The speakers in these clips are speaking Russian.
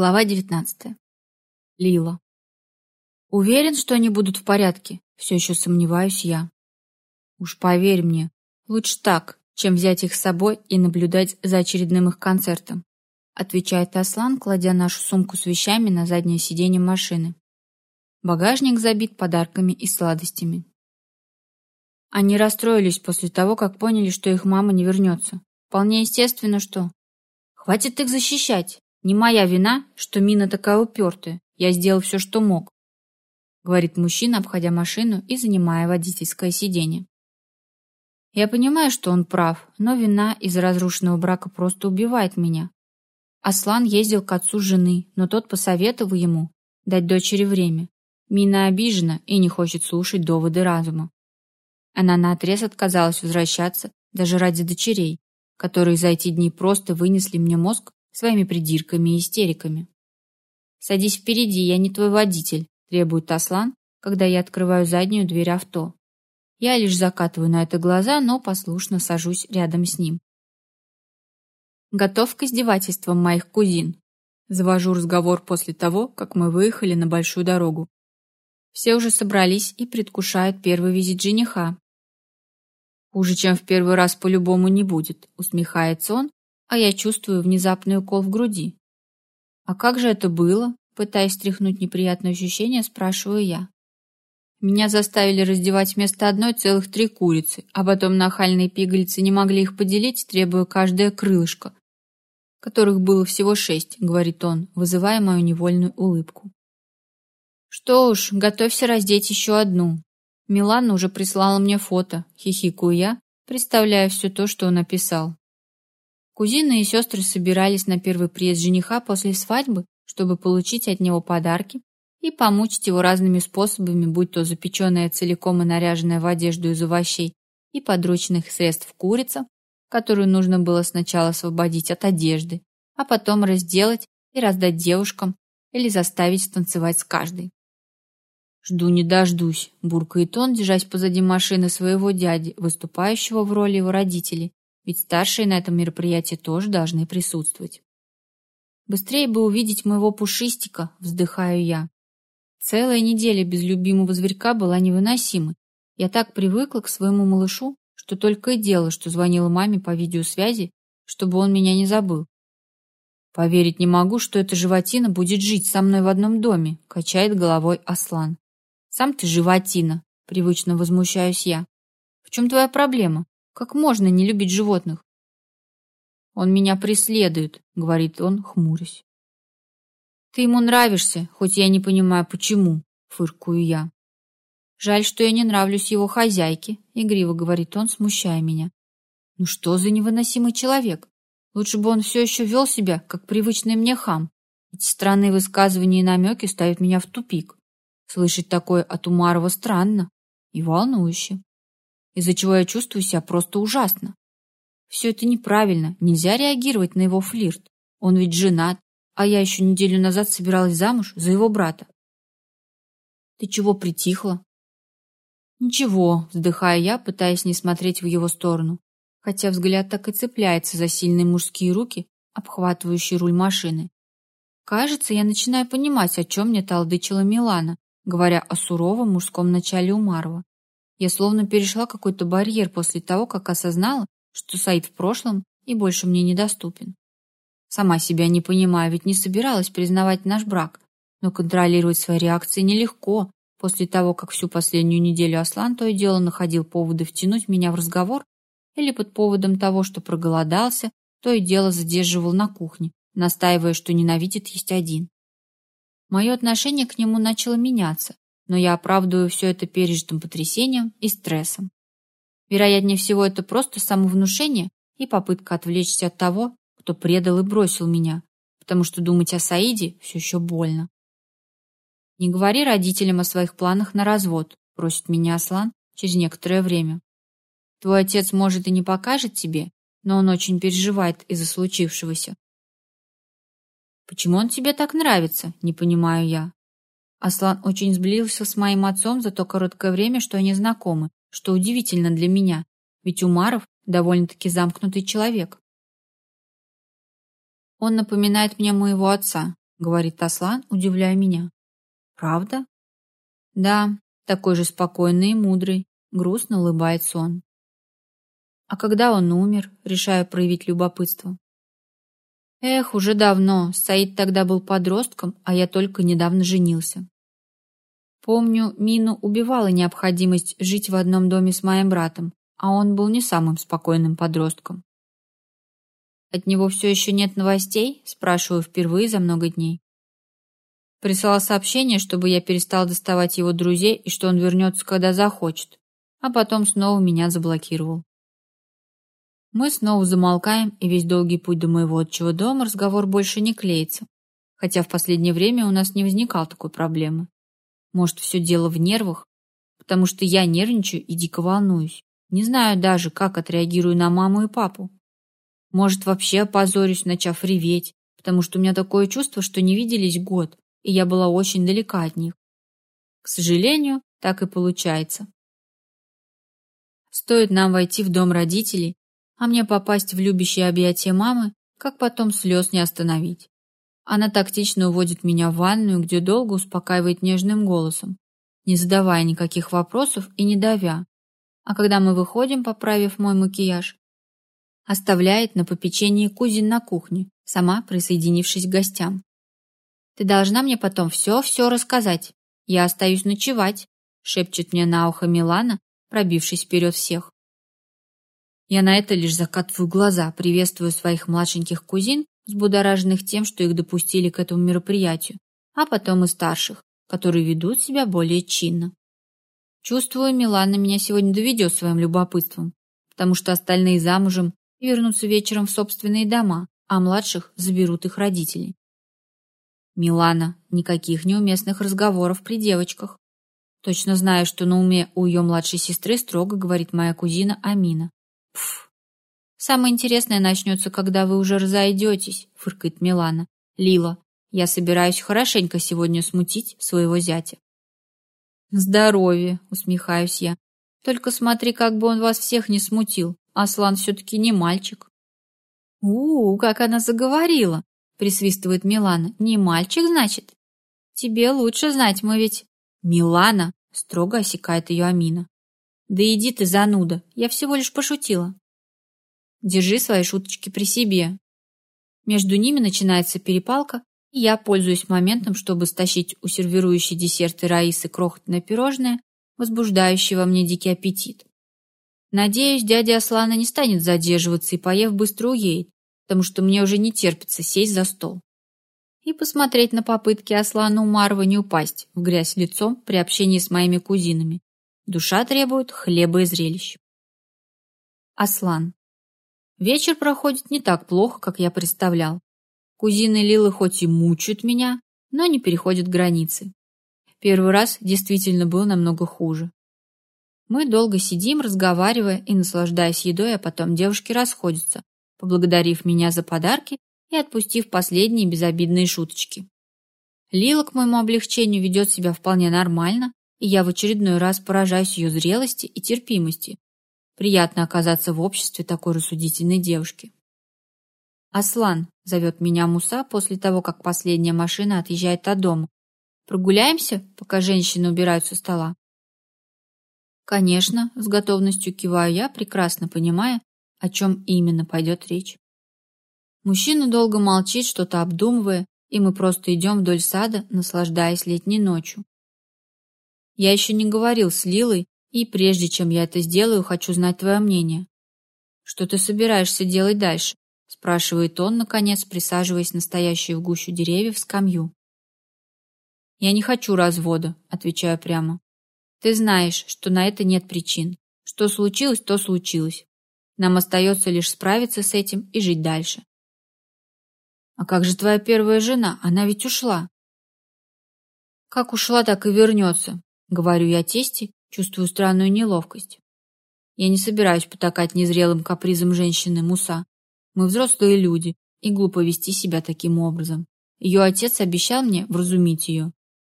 Глава 19. Лила. Уверен, что они будут в порядке? Все еще сомневаюсь я. Уж поверь мне, лучше так, чем взять их с собой и наблюдать за очередным их концертом, отвечает Аслан, кладя нашу сумку с вещами на заднее сиденье машины. Багажник забит подарками и сладостями. Они расстроились после того, как поняли, что их мама не вернется. Вполне естественно, что... Хватит их защищать. Не моя вина, что Мина такая упертая. Я сделал все, что мог, говорит мужчина, обходя машину и занимая водительское сиденье. Я понимаю, что он прав, но вина из-за разрушенного брака просто убивает меня. Аслан ездил к отцу жены, но тот посоветовал ему дать дочери время. Мина обижена и не хочет слушать доводы разума. Она наотрез отказалась возвращаться даже ради дочерей, которые за эти дни просто вынесли мне мозг своими придирками и истериками. «Садись впереди, я не твой водитель», – требует Аслан, когда я открываю заднюю дверь авто. Я лишь закатываю на это глаза, но послушно сажусь рядом с ним. Готов к издевательствам моих кузин. Завожу разговор после того, как мы выехали на большую дорогу. Все уже собрались и предвкушают первый визит жениха. Хуже, чем в первый раз по-любому не будет, усмехается он, а я чувствую внезапный укол в груди. А как же это было? Пытаясь стряхнуть неприятное ощущение, спрашиваю я. Меня заставили раздевать вместо одной целых три курицы, а потом нахальные пигалицы не могли их поделить, требуя каждое крылышко, которых было всего шесть, говорит он, вызывая мою невольную улыбку. Что уж, готовься раздеть еще одну. Милана уже прислала мне фото, хихикаю я, представляя все то, что он написал. Кузины и сестры собирались на первый приезд жениха после свадьбы, чтобы получить от него подарки и помучить его разными способами, будь то запеченная целиком и наряженная в одежду из овощей и подручных средств курица, которую нужно было сначала освободить от одежды, а потом разделать и раздать девушкам или заставить танцевать с каждой. «Жду не дождусь», – буркает он, держась позади машины своего дяди, выступающего в роли его родителей, ведь старшие на этом мероприятии тоже должны присутствовать. Быстрее бы увидеть моего пушистика, вздыхаю я. Целая неделя без любимого зверька была невыносимой. Я так привыкла к своему малышу, что только и делала, что звонила маме по видеосвязи, чтобы он меня не забыл. Поверить не могу, что эта животина будет жить со мной в одном доме, качает головой Аслан. Сам ты животина, привычно возмущаюсь я. В чем твоя проблема? Как можно не любить животных? Он меня преследует, говорит он, хмурясь. Ты ему нравишься, хоть я не понимаю, почему, фыркую я. Жаль, что я не нравлюсь его хозяйке, игриво говорит он, смущая меня. Ну что за невыносимый человек? Лучше бы он все еще вел себя, как привычный мне хам. Эти странные высказывания и намеки ставят меня в тупик. Слышать такое от Умарова странно и волнующе из-за чего я чувствую себя просто ужасно. Все это неправильно, нельзя реагировать на его флирт. Он ведь женат, а я еще неделю назад собиралась замуж за его брата. Ты чего притихла? Ничего, вздыхая я, пытаясь не смотреть в его сторону, хотя взгляд так и цепляется за сильные мужские руки, обхватывающие руль машины. Кажется, я начинаю понимать, о чем мне талдычила Милана, говоря о суровом мужском начале Умарова. Я словно перешла какой-то барьер после того, как осознала, что Саид в прошлом и больше мне недоступен. Сама себя не понимаю, ведь не собиралась признавать наш брак, но контролировать свои реакции нелегко. После того, как всю последнюю неделю Аслан то и дело находил поводы втянуть меня в разговор или под поводом того, что проголодался, то и дело задерживал на кухне, настаивая, что ненавидит есть один. Мое отношение к нему начало меняться, но я оправдываю все это пережитым потрясением и стрессом. Вероятнее всего, это просто самовнушение и попытка отвлечься от того, кто предал и бросил меня, потому что думать о Саиде все еще больно. «Не говори родителям о своих планах на развод», просит меня Аслан через некоторое время. «Твой отец, может, и не покажет тебе, но он очень переживает из-за случившегося». «Почему он тебе так нравится?» – не понимаю я. Аслан очень сблизился с моим отцом за то короткое время, что они знакомы, что удивительно для меня, ведь Умаров довольно-таки замкнутый человек. Он напоминает мне моего отца, говорит Аслан, удивляя меня. Правда? Да, такой же спокойный и мудрый, грустно улыбается он. А когда он умер, решаю проявить любопытство. Эх, уже давно. Саид тогда был подростком, а я только недавно женился. Помню, Мину убивала необходимость жить в одном доме с моим братом, а он был не самым спокойным подростком. От него все еще нет новостей? Спрашиваю впервые за много дней. Прислал сообщение, чтобы я перестал доставать его друзей и что он вернется, когда захочет, а потом снова меня заблокировал. Мы снова замолкаем, и весь долгий путь до моего отчего дома разговор больше не клеится, хотя в последнее время у нас не возникало такой проблемы. Может, все дело в нервах, потому что я нервничаю и дико волнуюсь. Не знаю даже, как отреагирую на маму и папу. Может, вообще опозорюсь, начав реветь, потому что у меня такое чувство, что не виделись год, и я была очень далека от них. К сожалению, так и получается. Стоит нам войти в дом родителей, а мне попасть в любящее объятия мамы, как потом слез не остановить. Она тактично уводит меня в ванную, где долго успокаивает нежным голосом, не задавая никаких вопросов и не давя. А когда мы выходим, поправив мой макияж, оставляет на попечении кузин на кухне, сама присоединившись к гостям. «Ты должна мне потом все-все рассказать. Я остаюсь ночевать», шепчет мне на ухо Милана, пробившись вперед всех. Я на это лишь закатываю глаза, приветствую своих младшеньких кузин, взбудораженных тем, что их допустили к этому мероприятию, а потом и старших, которые ведут себя более чинно. Чувствую, Милана меня сегодня доведет своим любопытством, потому что остальные замужем и вернутся вечером в собственные дома, а младших заберут их родители. Милана, никаких неуместных разговоров при девочках. Точно знаю, что на уме у ее младшей сестры строго говорит моя кузина Амина. Пф. Самое интересное начнется, когда вы уже разойдетесь, фыркает Милана. Лила, я собираюсь хорошенько сегодня смутить своего зятя. Здоровье, усмехаюсь я. Только смотри, как бы он вас всех не смутил. Аслан все-таки не мальчик. У, -у как она заговорила, присвистывает Милана. Не мальчик, значит? Тебе лучше знать, мы ведь... Милана, строго осекает ее Амина. Да иди ты, зануда, я всего лишь пошутила. Держи свои шуточки при себе. Между ними начинается перепалка, и я пользуюсь моментом, чтобы стащить у сервирующей десерты Раисы крохотное пирожное, возбуждающее во мне дикий аппетит. Надеюсь, дядя Аслана не станет задерживаться и, поев, быстро уедет, потому что мне уже не терпится сесть за стол. И посмотреть на попытки Аслана Умарова не упасть в грязь лицом при общении с моими кузинами, Душа требует хлеба и зрелищ. Аслан. Вечер проходит не так плохо, как я представлял. Кузины Лилы хоть и мучают меня, но не переходят границы. Первый раз действительно был намного хуже. Мы долго сидим, разговаривая и наслаждаясь едой, а потом девушки расходятся, поблагодарив меня за подарки и отпустив последние безобидные шуточки. Лила к моему облегчению ведет себя вполне нормально, и я в очередной раз поражаюсь ее зрелости и терпимости. Приятно оказаться в обществе такой рассудительной девушки. «Аслан», — зовет меня Муса после того, как последняя машина отъезжает от дома. «Прогуляемся, пока женщины убирают со стола?» Конечно, с готовностью киваю я, прекрасно понимая, о чем именно пойдет речь. Мужчина долго молчит, что-то обдумывая, и мы просто идем вдоль сада, наслаждаясь летней ночью. Я еще не говорил с Лилой, и прежде чем я это сделаю, хочу знать твое мнение. Что ты собираешься делать дальше? спрашивает он, наконец, присаживаясь на стоящую в гущу деревьев скамью. Я не хочу развода, отвечаю прямо. Ты знаешь, что на это нет причин. Что случилось, то случилось. Нам остается лишь справиться с этим и жить дальше. А как же твоя первая жена? Она ведь ушла. Как ушла, так и вернется. Говорю я тесте, чувствую странную неловкость. Я не собираюсь потакать незрелым капризом женщины Муса. Мы взрослые люди, и глупо вести себя таким образом. Ее отец обещал мне вразумить ее.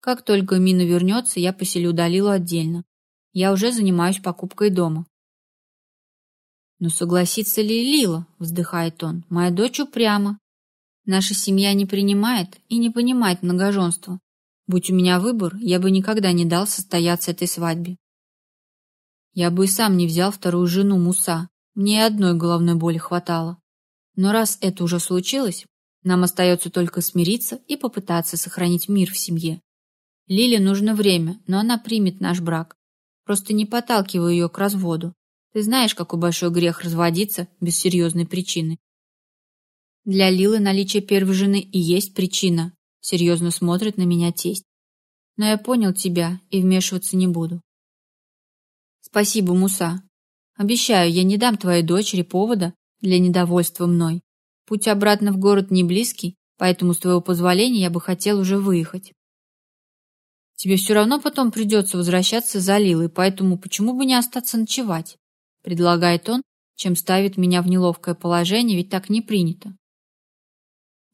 Как только Мина вернется, я поселю Далилу отдельно. Я уже занимаюсь покупкой дома. «Но согласится ли Лила?» – вздыхает он. «Моя дочь упряма». Наша семья не принимает и не понимает многоженство. Будь у меня выбор, я бы никогда не дал состояться этой свадьбе. Я бы и сам не взял вторую жену Муса. Мне и одной головной боли хватало. Но раз это уже случилось, нам остается только смириться и попытаться сохранить мир в семье. Лиле нужно время, но она примет наш брак. Просто не подталкивай ее к разводу. Ты знаешь, какой большой грех разводиться без серьезной причины. Для Лилы наличие первой жены и есть причина. Серьезно смотрит на меня тесть. Но я понял тебя и вмешиваться не буду. Спасибо, Муса. Обещаю, я не дам твоей дочери повода для недовольства мной. Путь обратно в город не близкий, поэтому с твоего позволения я бы хотел уже выехать. Тебе все равно потом придется возвращаться за Лилой, поэтому почему бы не остаться ночевать? Предлагает он, чем ставит меня в неловкое положение, ведь так не принято.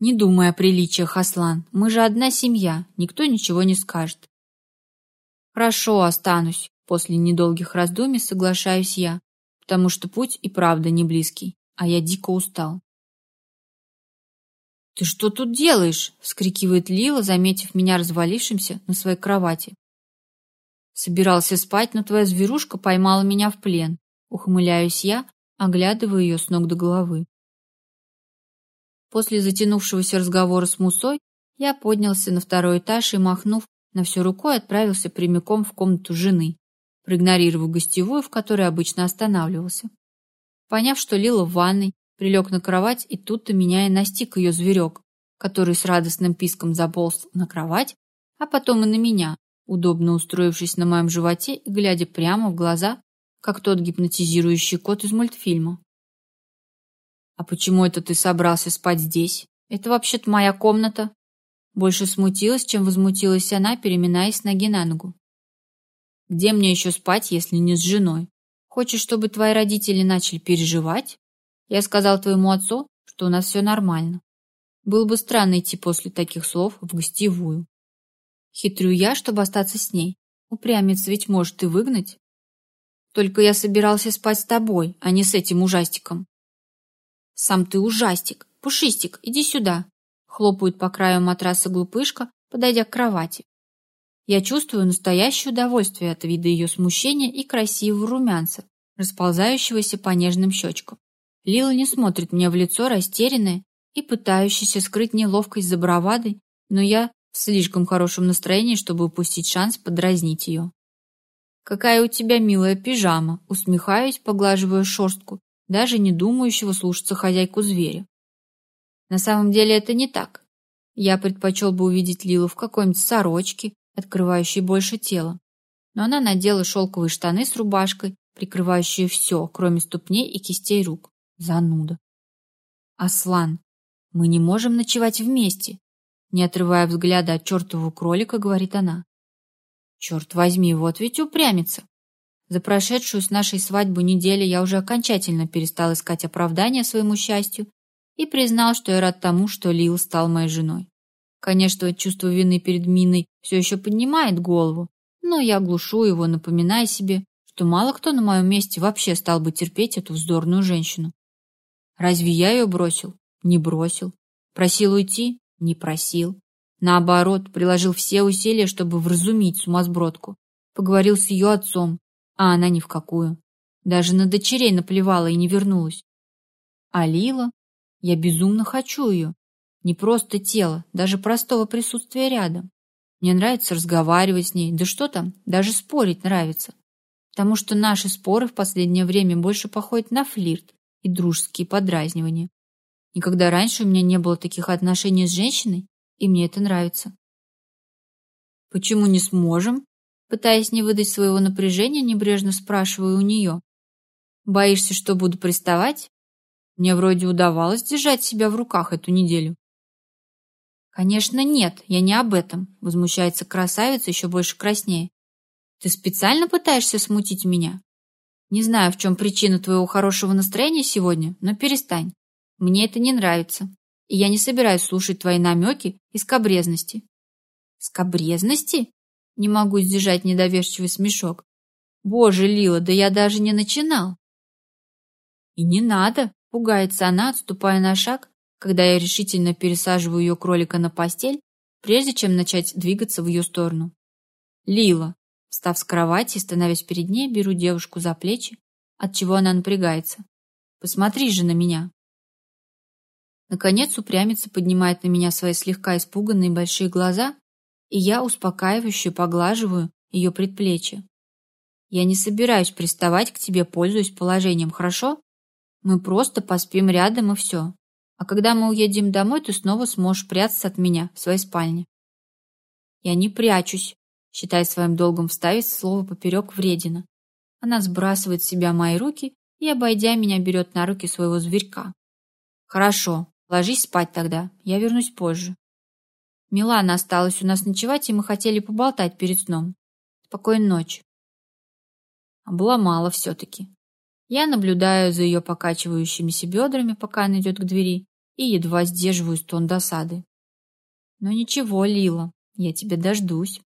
Не думай о приличиях, Аслан. Мы же одна семья, никто ничего не скажет. Хорошо, останусь. После недолгих раздумий соглашаюсь я, потому что путь и правда не близкий, а я дико устал. «Ты что тут делаешь?» — вскрикивает Лила, заметив меня развалившимся на своей кровати. «Собирался спать, но твоя зверушка поймала меня в плен», — ухмыляюсь я, оглядывая ее с ног до головы. После затянувшегося разговора с Мусой я поднялся на второй этаж и, махнув на всю рукой, отправился прямиком в комнату жены, проигнорировав гостевую, в которой обычно останавливался. Поняв, что Лила в ванной, прилег на кровать, и тут-то меня и настиг ее зверек, который с радостным писком заполз на кровать, а потом и на меня, удобно устроившись на моем животе и глядя прямо в глаза, как тот гипнотизирующий кот из мультфильма. «А почему это ты собрался спать здесь? Это вообще-то моя комната». Больше смутилась, чем возмутилась она, переминаясь ноги на ногу. «Где мне еще спать, если не с женой? Хочешь, чтобы твои родители начали переживать? Я сказал твоему отцу, что у нас все нормально. Было бы странно идти после таких слов в гостевую. Хитрю я, чтобы остаться с ней. Упрямец ведь может и выгнать. Только я собирался спать с тобой, а не с этим ужастиком. Сам ты ужастик. Пушистик, иди сюда. Хлопает по краю матраса глупышка, подойдя к кровати. Я чувствую настоящее удовольствие от вида ее смущения и красивого румянца, расползающегося по нежным щечкам. Лила не смотрит мне в лицо, растерянная и пытающаяся скрыть неловкость за бравадой, но я в слишком хорошем настроении, чтобы упустить шанс подразнить ее. «Какая у тебя милая пижама!» Усмехаюсь, поглаживая шерстку, даже не думающего слушаться хозяйку зверя. На самом деле это не так. Я предпочел бы увидеть Лилу в какой-нибудь сорочке, открывающей больше тела. Но она надела шелковые штаны с рубашкой, прикрывающие все, кроме ступней и кистей рук. Зануда. Аслан, мы не можем ночевать вместе. Не отрывая взгляда от чертового кролика, говорит она. Черт возьми, вот ведь упрямится. За прошедшую с нашей свадьбы неделю я уже окончательно перестал искать оправдания своему счастью и признал, что я рад тому, что Лил стал моей женой. Конечно, чувство вины перед Миной все еще поднимает голову, но я глушу его, напоминая себе, что мало кто на моем месте вообще стал бы терпеть эту вздорную женщину. Разве я ее бросил? Не бросил. Просил уйти? Не просил. Наоборот, приложил все усилия, чтобы вразумить сумасбродку. Поговорил с ее отцом, а она ни в какую. Даже на дочерей наплевала и не вернулась. А Лила? Я безумно хочу ее. Не просто тело, даже простого присутствия рядом. Мне нравится разговаривать с ней, да что там, даже спорить нравится. Потому что наши споры в последнее время больше походят на флирт, и дружеские подразнивания. Никогда раньше у меня не было таких отношений с женщиной, и мне это нравится. Почему не сможем? Пытаясь не выдать своего напряжения, небрежно спрашиваю у нее. Боишься, что буду приставать? Мне вроде удавалось держать себя в руках эту неделю. Конечно, нет, я не об этом, возмущается красавица еще больше краснее. Ты специально пытаешься смутить меня? Не знаю, в чем причина твоего хорошего настроения сегодня, но перестань. Мне это не нравится, и я не собираюсь слушать твои намеки и скобрезности. Скобрезности? Не могу сдержать недоверчивый смешок. Боже, Лила, да я даже не начинал. И не надо, пугается она, отступая на шаг, когда я решительно пересаживаю ее кролика на постель, прежде чем начать двигаться в ее сторону. Лила, встав с кровати и становясь перед ней, беру девушку за плечи, от чего она напрягается. Посмотри же на меня. Наконец упрямица поднимает на меня свои слегка испуганные большие глаза, и я успокаивающе поглаживаю ее предплечье. Я не собираюсь приставать к тебе, пользуясь положением, хорошо? Мы просто поспим рядом и все. А когда мы уедем домой, ты снова сможешь прятаться от меня в своей спальне. Я не прячусь, считая своим долгом вставить слово поперек вредина. Она сбрасывает с себя мои руки и, обойдя меня, берет на руки своего зверька. Хорошо, ложись спать тогда, я вернусь позже. Милана осталась у нас ночевать, и мы хотели поболтать перед сном. Спокойной ночи. Обломала все-таки. Я наблюдаю за ее покачивающимися бедрами, пока она идет к двери, и едва сдерживаю стон досады. Но ничего, Лила, я тебя дождусь.